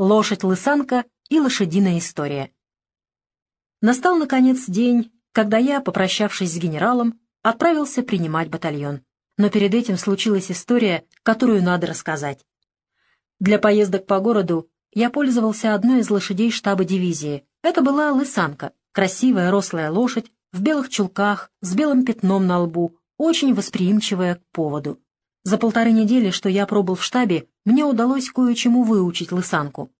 Лошадь-лысанка и лошадиная история. Настал, наконец, день, когда я, попрощавшись с генералом, отправился принимать батальон. Но перед этим случилась история, которую надо рассказать. Для поездок по городу я пользовался одной из лошадей штаба дивизии. Это была лысанка, красивая рослая лошадь, в белых чулках, с белым пятном на лбу, очень восприимчивая к поводу. За полторы недели, что я пробыл в штабе, мне удалось кое-чему выучить лысанку.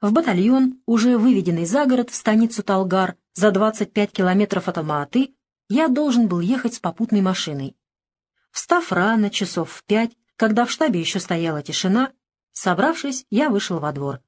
В батальон, уже выведенный за город в станицу Талгар, за 25 километров от Алма-Аты, я должен был ехать с попутной машиной. Встав рано, часов в пять, когда в штабе еще стояла тишина, собравшись, я вышел во двор.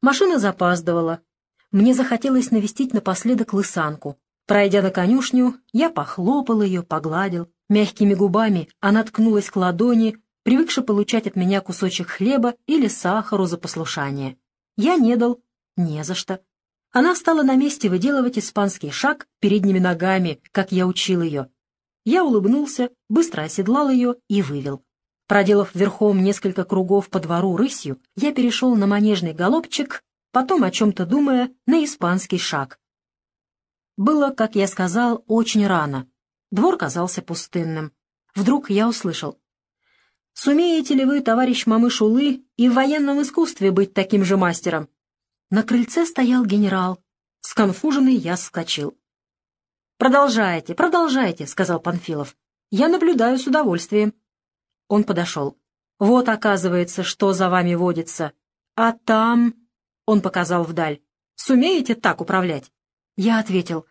Машина запаздывала. Мне захотелось навестить напоследок лысанку. Пройдя на конюшню, я похлопал ее, погладил. Мягкими губами она ткнулась к ладони, привыкши получать от меня кусочек хлеба или сахару за послушание. Я не дал, не за что. Она стала на месте выделывать испанский шаг передними ногами, как я учил ее. Я улыбнулся, быстро оседлал ее и вывел. Проделав верхом несколько кругов по двору рысью, я перешел на манежный голубчик, потом, о чем-то думая, на испанский шаг. Было, как я сказал, очень рано. Двор казался пустынным. Вдруг я услышал. «Сумеете ли вы, товарищ Мамышулы, и в военном искусстве быть таким же мастером?» На крыльце стоял генерал. Сконфуженный я вскочил. «Продолжайте, продолжайте», — сказал Панфилов. «Я наблюдаю с удовольствием». Он подошел. «Вот, оказывается, что за вами водится. А там...» — он показал вдаль. «Сумеете так управлять?» Я ответил.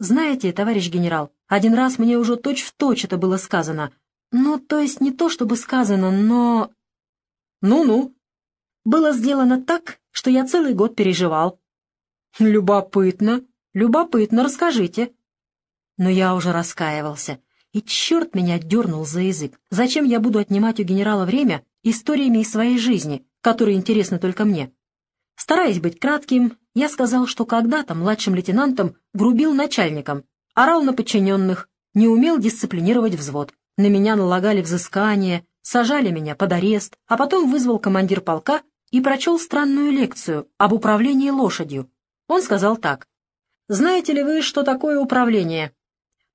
«Знаете, товарищ генерал, один раз мне уже точь-в-точь точь это было сказано. Ну, то есть не то чтобы сказано, но... Ну-ну. Было сделано так, что я целый год переживал. Любопытно, любопытно, расскажите. Но я уже раскаивался. И черт меня дернул за язык. Зачем я буду отнимать у генерала время историями из своей жизни, которые интересны только мне? Стараясь быть кратким, я сказал, что когда-то младшим лейтенантом грубил начальникам, орал на подчиненных, не умел дисциплинировать взвод. На меня налагали взыскание, сажали меня под арест, а потом вызвал командир полка и прочел странную лекцию об управлении лошадью. Он сказал так. «Знаете ли вы, что такое управление?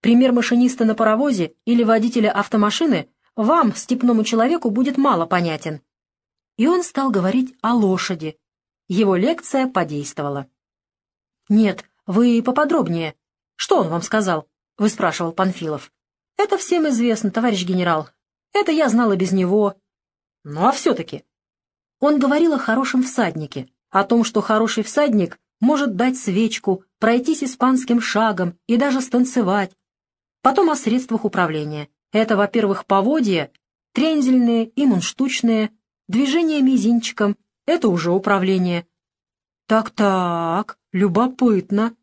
Пример машиниста на паровозе или водителя автомашины вам, степному человеку, будет мало понятен». И он стал говорить о лошади. Его лекция подействовала. «Нет, вы поподробнее», «Что он вам сказал?» — выспрашивал Панфилов. «Это всем известно, товарищ генерал. Это я знала без него. Ну а все-таки...» Он говорил о хорошем всаднике, о том, что хороший всадник может дать свечку, пройтись испанским шагом и даже станцевать. Потом о средствах управления. Это, во-первых, поводья, трензельные и мунштучные, движение мизинчиком — это уже управление. Так-так, любопытно.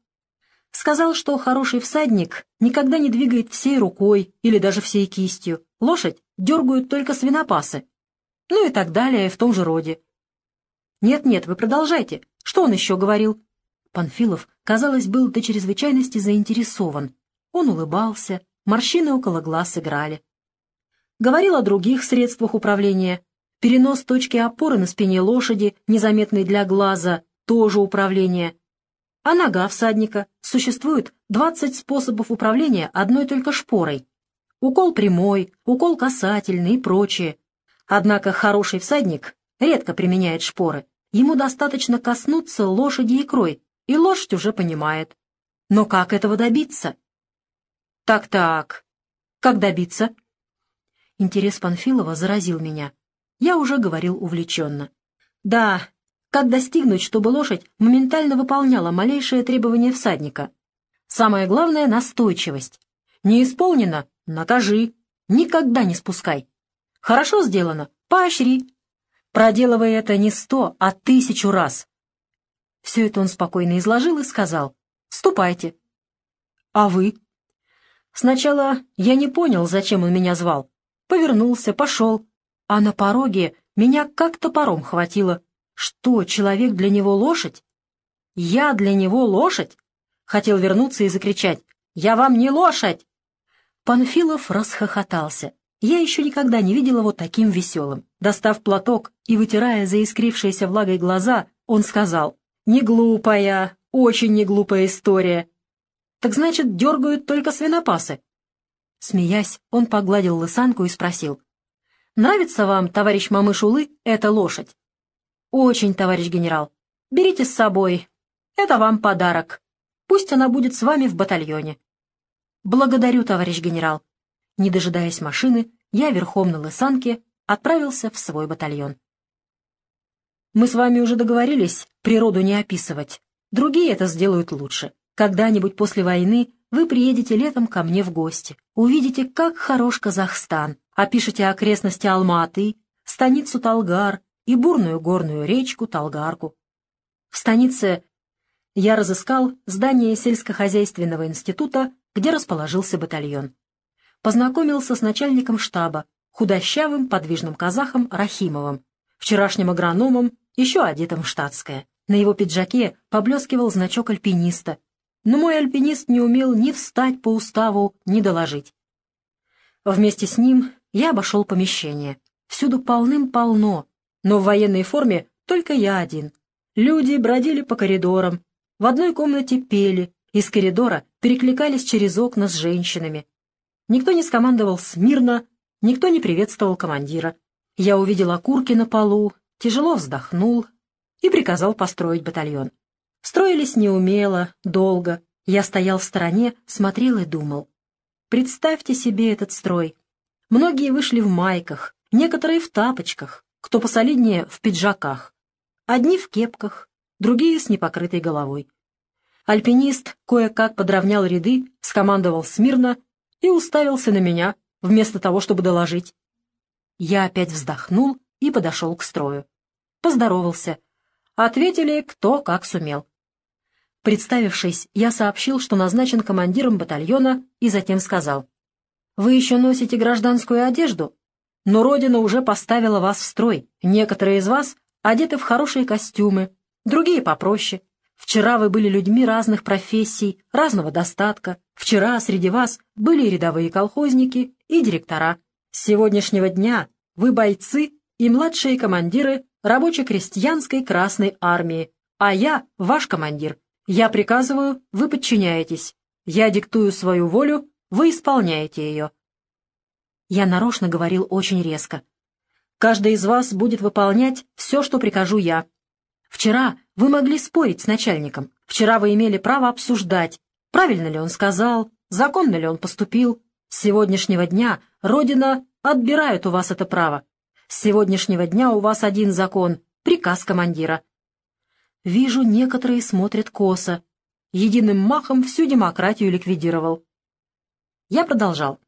Сказал, что хороший всадник никогда не двигает всей рукой или даже всей кистью. Лошадь дергают только свинопасы. Ну и так далее в том же роде. «Нет-нет, вы продолжайте. Что он еще говорил?» Панфилов, казалось, был до чрезвычайности заинтересован. Он улыбался, морщины около глаз играли. Говорил о других средствах управления. Перенос точки опоры на спине лошади, незаметный для глаза, тоже управление а нога всадника. Существует 20 способов управления одной только шпорой. Укол прямой, укол касательный и прочее. Однако хороший всадник редко применяет шпоры. Ему достаточно коснуться лошади икрой, и лошадь уже понимает. Но как этого добиться? Так-так, как добиться? Интерес Панфилова заразил меня. Я уже говорил увлеченно. Да, как достигнуть, чтобы лошадь моментально выполняла малейшее требование всадника? Самое главное — настойчивость. Не исполнено — накажи. Никогда не спускай. Хорошо сделано — поощри. Проделывай это не сто, а тысячу раз. Все это он спокойно изложил и сказал. «Ступайте». «А вы?» Сначала я не понял, зачем он меня звал. Повернулся, пошел. А на пороге меня как топором хватило. Что, человек для него лошадь? Я для него лошадь? Хотел вернуться и закричать. «Я вам не лошадь!» Панфилов расхохотался. Я еще никогда не видел его таким веселым. Достав платок и вытирая заискрившиеся влагой глаза, он сказал, «Не глупая, очень не глупая история. Так значит, дергают только свинопасы?» Смеясь, он погладил лысанку и спросил, «Нравится вам, товарищ Мамышулы, эта лошадь?» «Очень, товарищ генерал. Берите с собой. Это вам подарок. Пусть она будет с вами в батальоне». «Благодарю, товарищ генерал». Не дожидаясь машины, я верхом на лысанке отправился в свой батальон. Мы с вами уже договорились природу не описывать. Другие это сделают лучше. Когда-нибудь после войны вы приедете летом ко мне в гости. Увидите, как хорош Казахстан. Опишите окрестности Алматы, станицу Талгар и бурную горную речку Талгарку. В станице я разыскал здание сельскохозяйственного института, где расположился батальон познакомился с начальником штаба, худощавым подвижным казахом Рахимовым, вчерашним агрономом, еще одетым в штатское. На его пиджаке поблескивал значок альпиниста, но мой альпинист не умел ни встать по уставу, ни доложить. Вместе с ним я обошел помещение. Всюду полным-полно, но в военной форме только я один. Люди бродили по коридорам, в одной комнате пели, из коридора перекликались через окна с женщинами. Никто не скомандовал смирно, никто не приветствовал командира. Я увидел окурки на полу, тяжело вздохнул и приказал построить батальон. Строились неумело, долго. Я стоял в стороне, смотрел и думал. Представьте себе этот строй. Многие вышли в майках, некоторые в тапочках, кто посолиднее в пиджаках. Одни в кепках, другие с непокрытой головой. Альпинист кое-как подровнял ряды, скомандовал смирно и уставился на меня, вместо того, чтобы доложить. Я опять вздохнул и подошел к строю. Поздоровался. Ответили, кто как сумел. Представившись, я сообщил, что назначен командиром батальона, и затем сказал. «Вы еще носите гражданскую одежду, но Родина уже поставила вас в строй. Некоторые из вас одеты в хорошие костюмы, другие попроще. Вчера вы были людьми разных профессий, разного достатка. Вчера среди вас были рядовые колхозники и директора. С сегодняшнего дня вы бойцы и младшие командиры рабоче-крестьянской Красной Армии, а я ваш командир. Я приказываю, вы подчиняетесь. Я диктую свою волю, вы исполняете ее. Я нарочно говорил очень резко. Каждый из вас будет выполнять все, что прикажу я. Вчера вы могли спорить с начальником. Вчера вы имели право обсуждать, правильно ли он сказал, законно ли он поступил. С сегодняшнего дня Родина отбирает у вас это право. С сегодняшнего дня у вас один закон — приказ командира. Вижу, некоторые смотрят косо. Единым махом всю демократию ликвидировал. Я продолжал.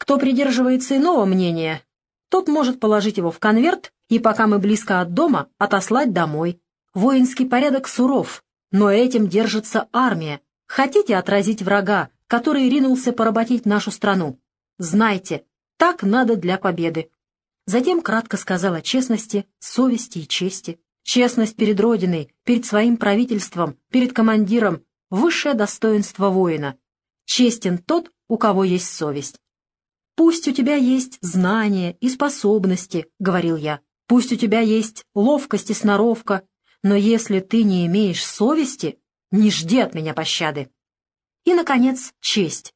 Кто придерживается иного мнения, тот может положить его в конверт и, пока мы близко от дома, отослать домой. Воинский порядок суров, но этим держится армия. Хотите отразить врага, который ринулся поработить нашу страну? Знайте, так надо для победы. Затем кратко сказал о честности, совести и чести. Честность перед Родиной, перед своим правительством, перед командиром — высшее достоинство воина. Честен тот, у кого есть совесть. «Пусть у тебя есть знания и способности», — говорил я. «Пусть у тебя есть ловкость и сноровка, но если ты не имеешь совести, не жди от меня пощады. И, наконец, честь.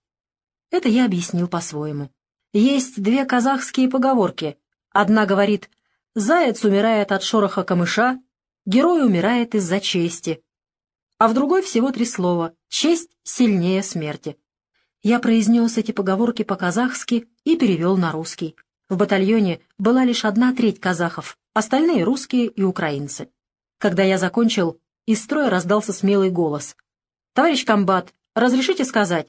Это я объяснил по-своему. Есть две казахские поговорки. Одна говорит «Заяц умирает от шороха камыша, герой умирает из-за чести». А в другой всего три слова «Честь сильнее смерти». Я произнес эти поговорки по-казахски и перевел на русский. В батальоне была лишь одна треть казахов, остальные — русские и украинцы. Когда я закончил, из строя раздался смелый голос. «Товарищ комбат, разрешите сказать?»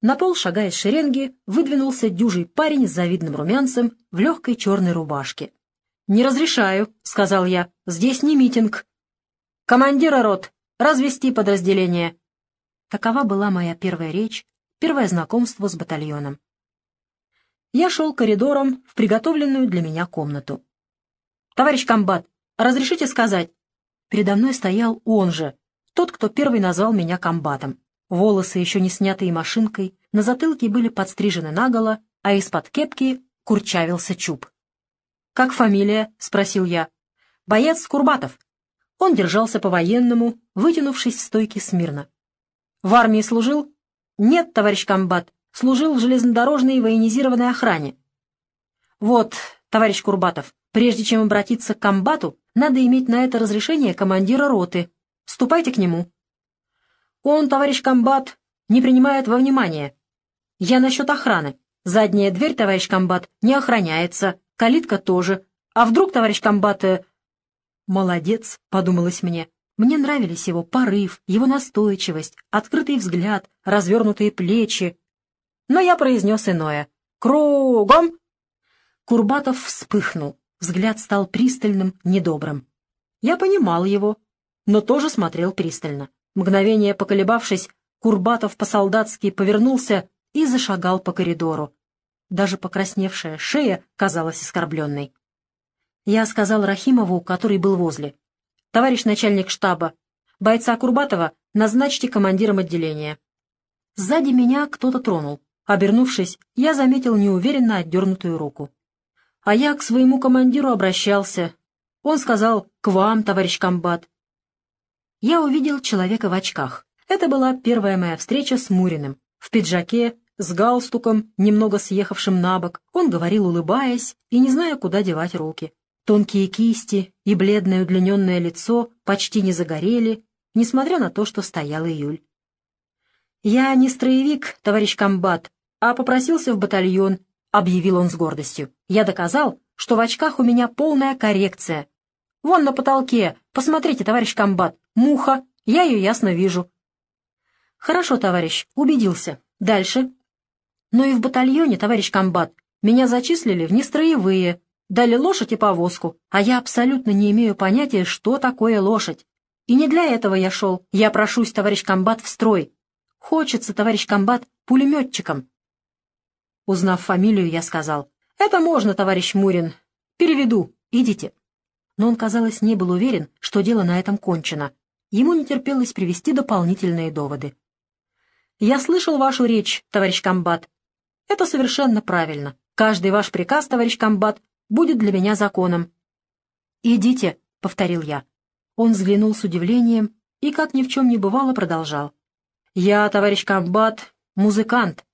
На пол, шагая с шеренги, выдвинулся дюжий парень с завидным румянцем в легкой черной рубашке. «Не разрешаю», — сказал я, — «здесь не митинг». «Командира рот, развести подразделение». Такова была моя первая речь, первое знакомство с батальоном. Я шел коридором в приготовленную для меня комнату. «Товарищ комбат, «Разрешите сказать?» Передо мной стоял он же, тот, кто первый назвал меня комбатом. Волосы, еще не снятые машинкой, на затылке были подстрижены наголо, а из-под кепки курчавился чуб. «Как фамилия?» — спросил я. «Боец Курбатов». Он держался по-военному, вытянувшись в стойке смирно. «В армии служил?» «Нет, товарищ комбат, служил в железнодорожной военизированной охране». «Вот, товарищ Курбатов, прежде чем обратиться к комбату, надо иметь на это разрешение командира роты. Ступайте к нему». «Он, товарищ комбат, не принимает во внимание. Я насчет охраны. Задняя дверь, товарищ комбат, не охраняется, калитка тоже. А вдруг, товарищ комбат...» э... «Молодец», — подумалось мне. Мне нравились его порыв, его настойчивость, открытый взгляд, развернутые плечи. Но я произнес иное. «Кругом!» Курбатов вспыхнул, взгляд стал пристальным, недобрым. Я понимал его, но тоже смотрел пристально. Мгновение поколебавшись, Курбатов по-солдатски повернулся и зашагал по коридору. Даже покрасневшая шея казалась оскорбленной. Я сказал Рахимову, который был возле. «Товарищ начальник штаба, бойца Курбатова назначьте командиром отделения». Сзади меня кто-то тронул. Обернувшись, я заметил неуверенно отдернутую руку. А я к своему командиру обращался. Он сказал «К вам, товарищ комбат». Я увидел человека в очках. Это была первая моя встреча с Муриным. В пиджаке, с галстуком, немного съехавшим на бок, он говорил, улыбаясь, и не зная, куда девать руки. Тонкие кисти и бледное удлиненное лицо почти не загорели, несмотря на то, что стоял июль. «Я не строевик, товарищ комбат, а попросился в батальон», — объявил он с гордостью. «Я доказал, что в очках у меня полная коррекция. Вон на потолке, посмотрите, товарищ комбат, муха, я ее ясно вижу». «Хорошо, товарищ, убедился. Дальше». «Но и в батальоне, товарищ комбат, меня зачислили в нестроевые, дали лошадь и повозку, а я абсолютно не имею понятия, что такое лошадь. И не для этого я шел. Я прошусь, товарищ комбат, в строй. Хочется, товарищ комбат, пулеметчиком. Узнав фамилию, я сказал, «Это можно, товарищ Мурин. Переведу. Идите». Но он, казалось, не был уверен, что дело на этом кончено. Ему не терпелось привести дополнительные доводы. «Я слышал вашу речь, товарищ комбат. Это совершенно правильно. Каждый ваш приказ, товарищ комбат, будет для меня законом». «Идите», — повторил я. Он взглянул с удивлением и, как ни в чем не бывало, продолжал. «Я, товарищ комбат, музыкант,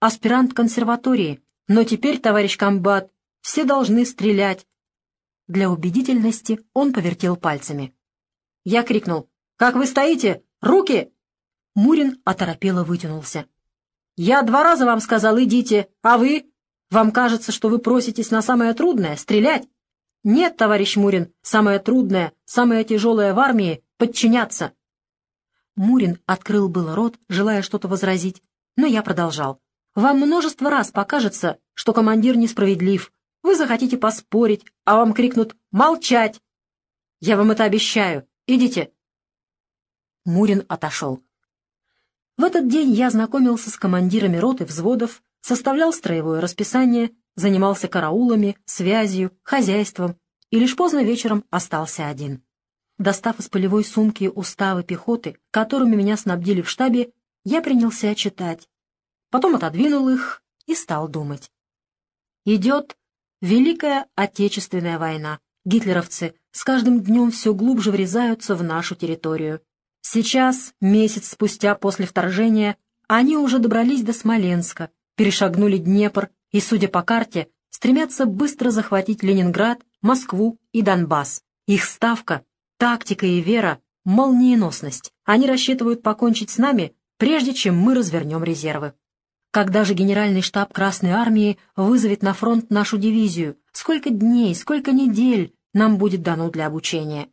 аспирант консерватории, но теперь, товарищ комбат, все должны стрелять». Для убедительности он повертел пальцами. Я крикнул. «Как вы стоите? Руки!» Мурин оторопело вытянулся. «Я два раза вам сказал, идите, а вы? Вам кажется, что вы проситесь на самое трудное — стрелять? Нет, товарищ Мурин, самое трудное, самое тяжелое в армии — подчиняться. Мурин открыл было рот, желая что-то возразить, но я продолжал. Вам множество раз покажется, что командир несправедлив. Вы захотите поспорить, а вам крикнут «Молчать!» Я вам это обещаю. Идите. Мурин отошел. В этот день я знакомился с командирами роты взводов, составлял строевое расписание, занимался караулами, связью, хозяйством и лишь поздно вечером остался один. Достав из полевой сумки уставы пехоты, которыми меня снабдили в штабе, я принялся читать. Потом отодвинул их и стал думать. Идет Великая Отечественная война. Гитлеровцы с каждым днем все глубже врезаются в нашу территорию. Сейчас, месяц спустя после вторжения, они уже добрались до Смоленска, перешагнули Днепр и, судя по карте, стремятся быстро захватить Ленинград, Москву и Донбасс. Их ставка, тактика и вера — молниеносность. Они рассчитывают покончить с нами, прежде чем мы развернем резервы. Когда же генеральный штаб Красной Армии вызовет на фронт нашу дивизию? Сколько дней, сколько недель нам будет дано для обучения?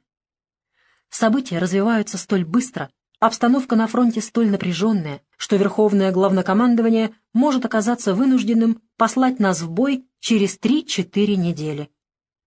События развиваются столь быстро, Обстановка на фронте столь напряженная, что Верховное Главнокомандование может оказаться вынужденным послать нас в бой через 3-4 недели.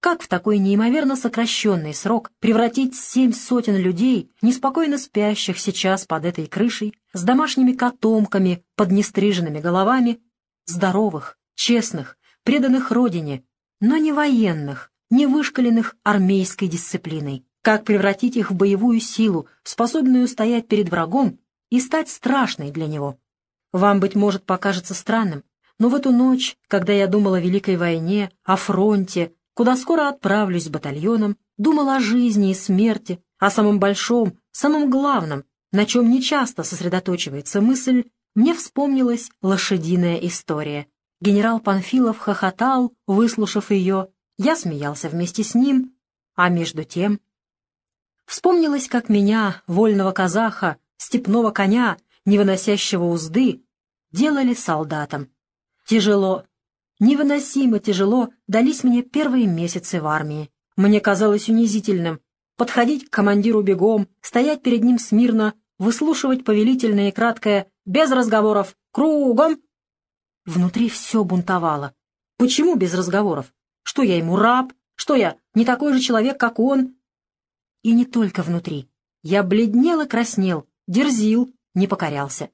Как в такой неимоверно сокращенный срок превратить семь сотен людей, неспокойно спящих сейчас под этой крышей, с домашними котомками под нестриженными головами, здоровых, честных, преданных родине, но не военных, не вышкаленных армейской дисциплиной? как превратить их в боевую силу, способную стоять перед врагом и стать страшной для него. Вам, быть может, покажется странным, но в эту ночь, когда я думал о Великой войне, о фронте, куда скоро отправлюсь батальоном, думал о жизни и смерти, о самом большом, самом главном, на чем нечасто сосредоточивается мысль, мне вспомнилась лошадиная история. Генерал Панфилов хохотал, выслушав ее, я смеялся вместе с ним, а между тем... Вспомнилось, как меня, вольного казаха, степного коня, не выносящего узды, делали солдатом. Тяжело, невыносимо тяжело дались мне первые месяцы в армии. Мне казалось унизительным подходить к командиру бегом, стоять перед ним смирно, выслушивать повелительное и краткое «без разговоров, кругом». Внутри все бунтовало. Почему без разговоров? Что я ему раб? Что я не такой же человек, как он? И не только внутри. Я бледнел и краснел, дерзил, не покорялся.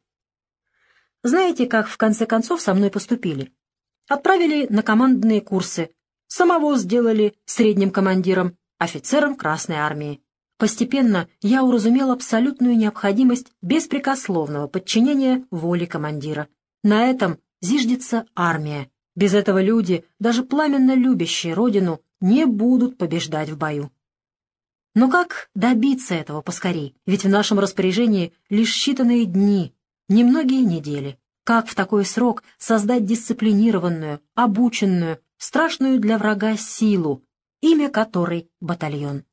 Знаете, как в конце концов со мной поступили? Отправили на командные курсы. Самого сделали средним командиром, офицером Красной Армии. Постепенно я уразумел абсолютную необходимость беспрекословного подчинения воле командира. На этом зиждется армия. Без этого люди, даже пламенно любящие родину, не будут побеждать в бою. Но как добиться этого поскорей? Ведь в нашем распоряжении лишь считанные дни, немногие недели. Как в такой срок создать дисциплинированную, обученную, страшную для врага силу, имя которой — батальон?